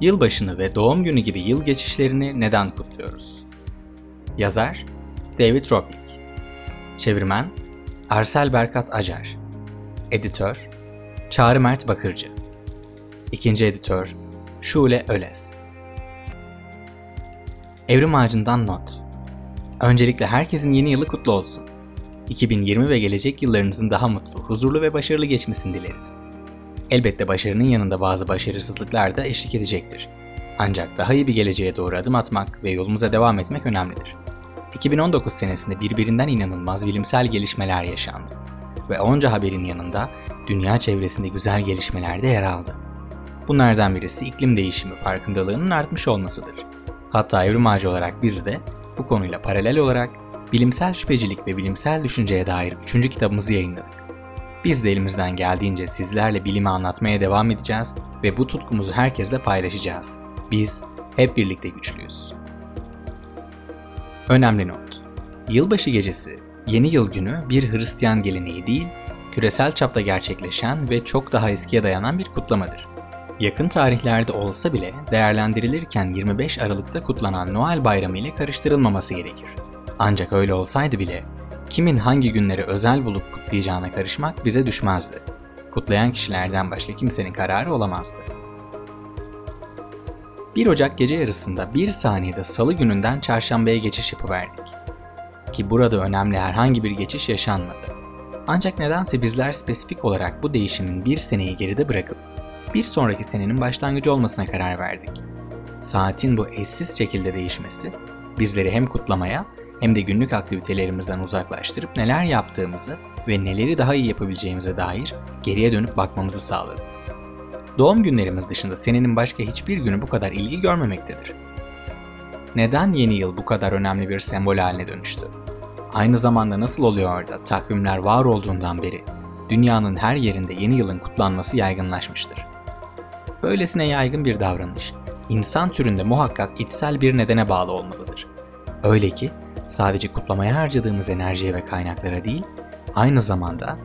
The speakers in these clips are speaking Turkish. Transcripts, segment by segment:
Yılbaşını ve doğum günü gibi yıl geçişlerini neden kutluyoruz? Yazar David Roblik Çevirmen Arsel Berkat Acar Editör Çağrı Mert Bakırcı İkinci editör Şule Öles Evrim Ağacı'ndan not Öncelikle herkesin yeni yılı kutlu olsun. 2020 ve gelecek yıllarınızın daha mutlu, huzurlu ve başarılı geçmesini dileriz. Elbette başarının yanında bazı başarısızlıklar da eşlik edecektir. Ancak daha iyi bir geleceğe doğru adım atmak ve yolumuza devam etmek önemlidir. 2019 senesinde birbirinden inanılmaz bilimsel gelişmeler yaşandı. Ve onca haberin yanında dünya çevresinde güzel gelişmeler de yer aldı. Bunlardan birisi iklim değişimi farkındalığının artmış olmasıdır. Hatta evrim ağacı olarak biz de bu konuyla paralel olarak bilimsel şüphecilik ve bilimsel düşünceye dair 3. kitabımızı yayınladık. Biz de elimizden geldiğince sizlerle bilimi anlatmaya devam edeceğiz ve bu tutkumuzu herkesle paylaşacağız. Biz hep birlikte güçlüyüz. Önemli not. Yılbaşı gecesi, yeni yıl günü bir Hristiyan geleneği değil, küresel çapta gerçekleşen ve çok daha eskiye dayanan bir kutlamadır. Yakın tarihlerde olsa bile değerlendirilirken 25 Aralık'ta kutlanan Noel Bayramı ile karıştırılmaması gerekir. Ancak öyle olsaydı bile kimin hangi günleri özel bulup kutlayacağına karışmak bize düşmezdi. Kutlayan kişilerden başka kimsenin kararı olamazdı. 1 Ocak gece yarısında bir saniyede salı gününden çarşambaya geçiş yapıverdik. Ki burada önemli herhangi bir geçiş yaşanmadı. Ancak nedense bizler spesifik olarak bu değişimin bir seneyi geride bırakıp bir sonraki senenin başlangıcı olmasına karar verdik. Saatin bu eşsiz şekilde değişmesi bizleri hem kutlamaya hem de günlük aktivitelerimizden uzaklaştırıp neler yaptığımızı ve neleri daha iyi yapabileceğimize dair geriye dönüp bakmamızı sağladı. Doğum günlerimiz dışında senenin başka hiçbir günü bu kadar ilgi görmemektedir. Neden yeni yıl bu kadar önemli bir sembol haline dönüştü? Aynı zamanda nasıl oluyor da takvimler var olduğundan beri dünyanın her yerinde yeni yılın kutlanması yaygınlaşmıştır? Böylesine yaygın bir davranış, insan türünde muhakkak içsel bir nedene bağlı olmalıdır. Öyle ki sadece kutlamaya harcadığımız enerjiye ve kaynaklara değil, aynı zamanda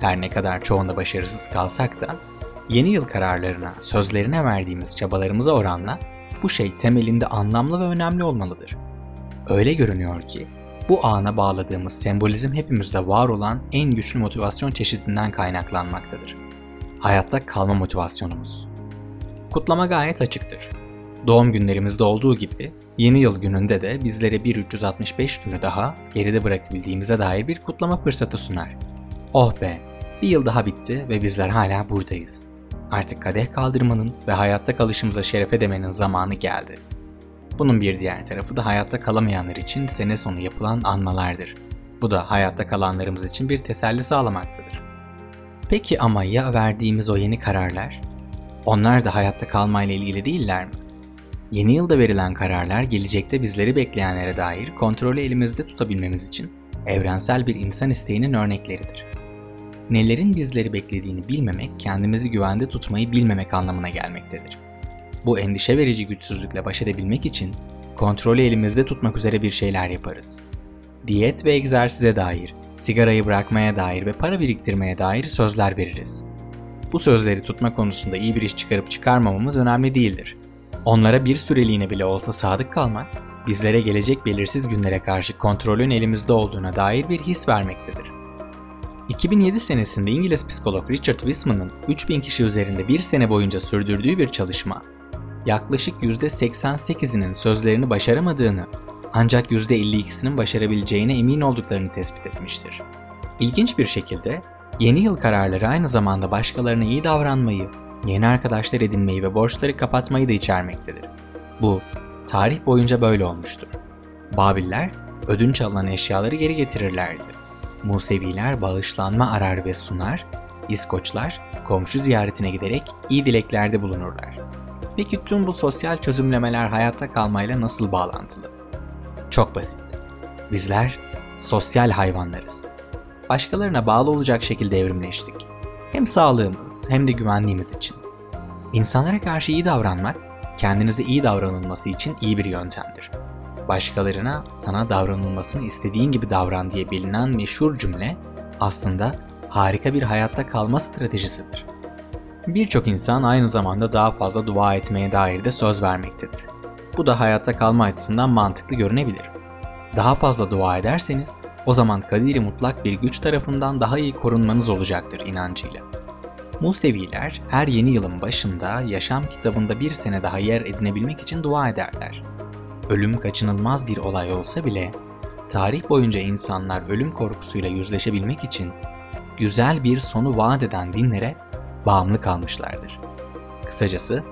her ne kadar çoğunda başarısız kalsak da yeni yıl kararlarına, sözlerine verdiğimiz çabalarımıza oranla bu şey temelinde anlamlı ve önemli olmalıdır. Öyle görünüyor ki bu ana bağladığımız sembolizm hepimizde var olan en güçlü motivasyon çeşidinden kaynaklanmaktadır. Hayatta kalma motivasyonumuz. Kutlama gayet açıktır. Doğum günlerimizde olduğu gibi yeni yıl gününde de bizlere bir 365 günü daha geride bırakabildiğimize dair bir kutlama fırsatı sunar. Oh be, bir yıl daha bitti ve bizler hala buradayız. Artık kadeh kaldırmanın ve hayatta kalışımıza şeref edemenin zamanı geldi. Bunun bir diğer tarafı da hayatta kalamayanlar için sene sonu yapılan anmalardır. Bu da hayatta kalanlarımız için bir teselli sağlamaktadır. Peki ama ya verdiğimiz o yeni kararlar? Onlar da hayatta kalmayla ilgili değiller mi? Yeni yılda verilen kararlar gelecekte bizleri bekleyenlere dair kontrolü elimizde tutabilmemiz için evrensel bir insan isteğinin örnekleridir. Nelerin bizleri beklediğini bilmemek, kendimizi güvende tutmayı bilmemek anlamına gelmektedir. Bu endişe verici güçsüzlükle baş edebilmek için kontrolü elimizde tutmak üzere bir şeyler yaparız. Diyet ve egzersize dair, sigarayı bırakmaya dair ve para biriktirmeye dair sözler veririz. Bu sözleri tutma konusunda iyi bir iş çıkarıp çıkarmamamız önemli değildir. Onlara bir süreliğine bile olsa sadık kalmak, bizlere gelecek belirsiz günlere karşı kontrolün elimizde olduğuna dair bir his vermektedir. 2007 senesinde İngiliz psikolog Richard Wiseman'ın 3000 kişi üzerinde bir sene boyunca sürdürdüğü bir çalışma, yaklaşık %88'inin sözlerini başaramadığını ancak %52'sinin başarabileceğine emin olduklarını tespit etmiştir. İlginç bir şekilde yeni yıl kararları aynı zamanda başkalarına iyi davranmayı, yeni arkadaşlar edinmeyi ve borçları kapatmayı da içermektedir. Bu, tarih boyunca böyle olmuştur. Babiller, ödünç alınan eşyaları geri getirirlerdi. Museviler bağışlanma arar ve sunar, İskoçlar komşu ziyaretine giderek iyi dileklerde bulunurlar. Peki tüm bu sosyal çözümlemeler hayatta kalmayla nasıl bağlantılı? Çok basit. Bizler sosyal hayvanlarız. Başkalarına bağlı olacak şekilde evrimleştik. Hem sağlığımız hem de güvenliğimiz için. İnsanlara karşı iyi davranmak, kendinize iyi davranılması için iyi bir yöntemdir. Başkalarına sana davranılmasını istediğin gibi davran diye bilinen meşhur cümle aslında harika bir hayatta kalma stratejisidir. Birçok insan aynı zamanda daha fazla dua etmeye dair de söz vermektedir. Bu da hayatta kalma açısından mantıklı görünebilir. Daha fazla dua ederseniz o zaman kadiri mutlak bir güç tarafından daha iyi korunmanız olacaktır inancıyla. Museviler her yeni yılın başında yaşam kitabında bir sene daha yer edinebilmek için dua ederler. Ölüm kaçınılmaz bir olay olsa bile tarih boyunca insanlar ölüm korkusuyla yüzleşebilmek için güzel bir sonu vaat eden dinlere bağımlı kalmışlardır. Kısacası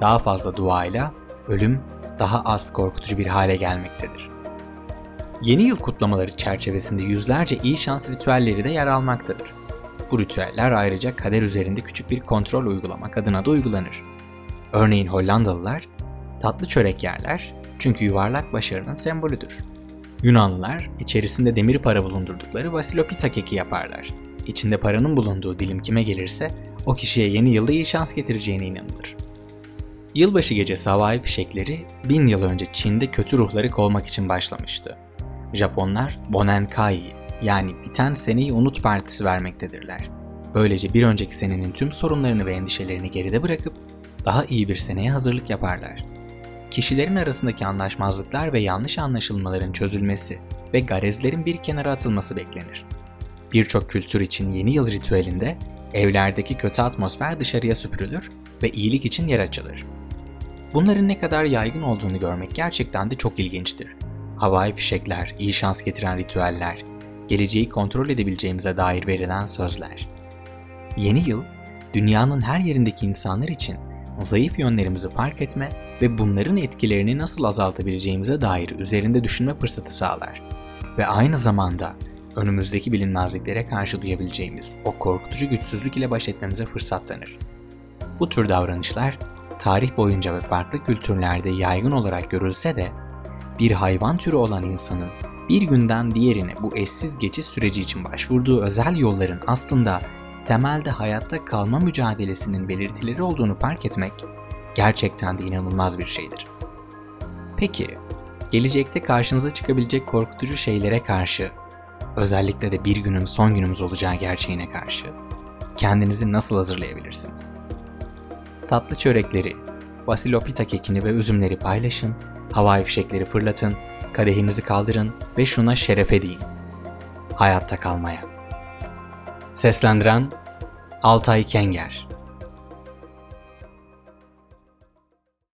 daha fazla duayla ölüm daha az korkutucu bir hale gelmektedir. Yeni yıl kutlamaları çerçevesinde yüzlerce iyi şans ritüelleri de yer almaktadır. Bu ritüeller ayrıca kader üzerinde küçük bir kontrol uygulamak adına da uygulanır. Örneğin Hollandalılar tatlı çörek yerler çünkü yuvarlak başarının sembolüdür. Yunanlılar içerisinde demir para bulundurdukları vasilopita keki yaparlar. İçinde paranın bulunduğu dilim kime gelirse o kişiye yeni yılda iyi şans getireceğine inanılır. Yılbaşı gecesi havai fişekleri bin yıl önce Çin'de kötü ruhları kovmak için başlamıştı. Japonlar Bonenkai yani biten seneyi unut partisi vermektedirler. Böylece bir önceki senenin tüm sorunlarını ve endişelerini geride bırakıp daha iyi bir seneye hazırlık yaparlar. Kişilerin arasındaki anlaşmazlıklar ve yanlış anlaşılmaların çözülmesi ve garezlerin bir kenara atılması beklenir. Birçok kültür için yeni yıl ritüelinde evlerdeki kötü atmosfer dışarıya süpürülür ve iyilik için yer açılır. Bunların ne kadar yaygın olduğunu görmek gerçekten de çok ilginçtir. Havai fişekler, iyi şans getiren ritüeller, geleceği kontrol edebileceğimize dair verilen sözler. Yeni yıl, dünyanın her yerindeki insanlar için zayıf yönlerimizi fark etme ve bunların etkilerini nasıl azaltabileceğimize dair üzerinde düşünme fırsatı sağlar. Ve aynı zamanda önümüzdeki bilinmezliklere karşı duyabileceğimiz o korkutucu güçsüzlük ile baş etmemize fırsat tanır. Bu tür davranışlar tarih boyunca ve farklı kültürlerde yaygın olarak görülse de bir hayvan türü olan insanın bir günden diğerine bu eşsiz geçiş süreci için başvurduğu özel yolların aslında temelde hayatta kalma mücadelesinin belirtileri olduğunu fark etmek gerçekten de inanılmaz bir şeydir. Peki, gelecekte karşınıza çıkabilecek korkutucu şeylere karşı, özellikle de bir günün son günümüz olacağı gerçeğine karşı kendinizi nasıl hazırlayabilirsiniz? Tatlı çörekleri, basilopita kekini ve üzümleri paylaşın, havai fişekleri fırlatın, kadehinizi kaldırın ve şuna şerefe deyin. Hayatta kalmaya. Seslendiren Altay Kenger